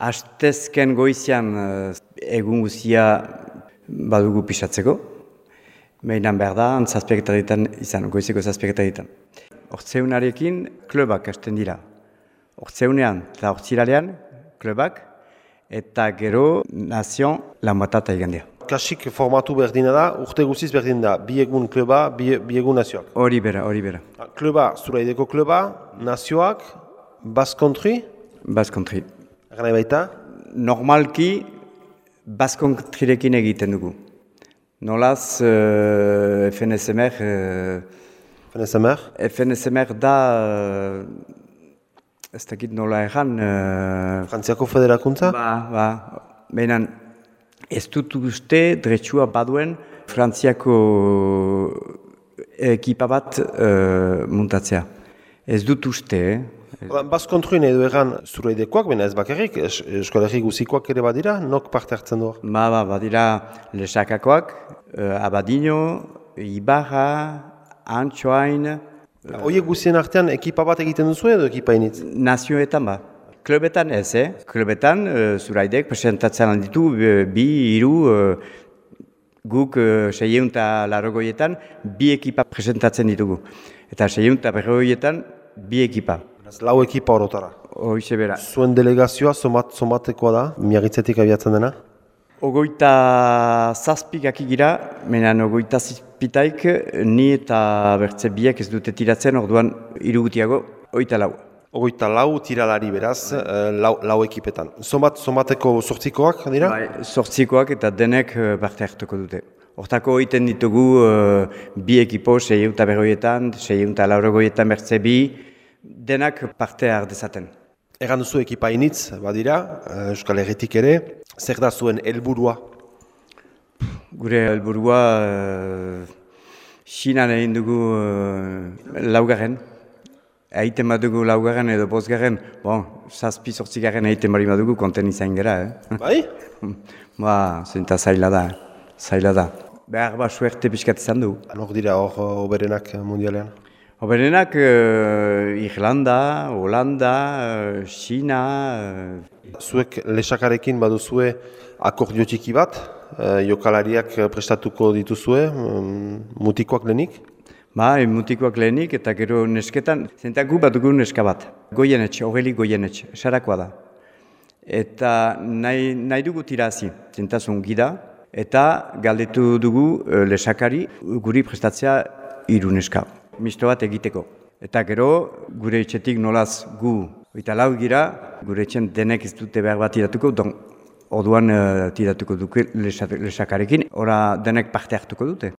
Astezken goizian eh, egun guzia badugu pisatzeko. Mehinan behar da, zazpiaketa ditan izan, goizeko zazpiaketa ditan. Hortzeunarekin klubak hasten dira. Hortzeunean eta hortziralean klubak eta gero nazion lan batata egan Klasik formatu berdina da, urte guziz berdin da, bi egun kluba, bi, bi egun nazioak. Hori bera, hori bera. Kluba, zuraideko kluba, nazioak, Basque Country, Basque Country. Nahi baita, Normalki Basque Countryrekin egiten dugu. Nolaz uh, FNSMR, uh, FNSMR, FNSMR da, uh, ez dakit nola egan, uh, Frantziako Federakuntza, ba, ba, behinan ez dut uste dretsua baduen Frantziako ekipa bat uh, muntatzea. Ez dut uste, eh? Basque Country nahi du egan zuraidekoak, baina ez bakarrik, es, eskolegi guzikoak ere badira, nok parte hartzen du. Ba, ba, badira lesakakoak, uh, Abadino, Ibarra, Antxoain, Hoiek guzien artean ekipa bat egiten duzu edo ekipa initz? nazioetan ba. Klubetan ez, eh? Klubetan, uh, zuraidek presentatzen ditu uh, bi, hiru, uh, guk uh, seieun eta larrogoietan bi ekipa presentatzen ditugu. Eta seieun eta berrogoietan bi ekipa. Beraz, Lau ekipa orotara. Hoize bera. Zuen delegazioa somat, somatekoa da, miagitzetik abiatzen dena? Ogoita zazpik gira, menan ogoita zazpitaik ni eta bertze biek ez dute tiratzen, orduan irugutiago, oita lau. Ogoita lau tiralari beraz, eh, lau, lau ekipetan. Somat, somateko sortzikoak dira? Bai, sortzikoak eta denek eh, parte hartuko dute. Hortako egiten ditugu eh, bi ekipo, sei eta berroietan, sei eta laurogoietan bertze bi, denak parte har dezaten. Egan duzu ekipa initz, badira, eh, Euskal Herritik ere, zer da zuen helburua? Gure helburua uh, Sinan egin dugu uh, laugarren. Aiten badugu laugarren edo bosgarren, bon, zazpi sortzigarren aiten bari badugu konten izan gara, eh? Bai? ba, zenta zaila da, zaila da. Behar ba, suerte pixkat izan du. Nor dira hor eh, oberenak mundialean? Oberenak uh, Irlanda, Holanda, uh, China, uh, Zuek lesakarekin baduzue akordio txiki bat, eh, jokalariak prestatuko dituzue, mm, mutikoak lenik? ba, mutikoak lehenik eta gero nesketan, zenta gu bat dugu neska bat. Goienetxe, hogeli goienetxe, sarakoa da. Eta nahi, nahi dugu tirazi, zentazun gida, eta galdetu dugu uh, lesakari guri prestatzea hiru neska. Misto bat egiteko. Eta gero, gure etxetik nolaz gu, oita lau gira, gure etxen denek ez dute behar bat tiratuko, don, orduan uh, tiratuko duke lesakarekin, ora denek parte hartuko dute.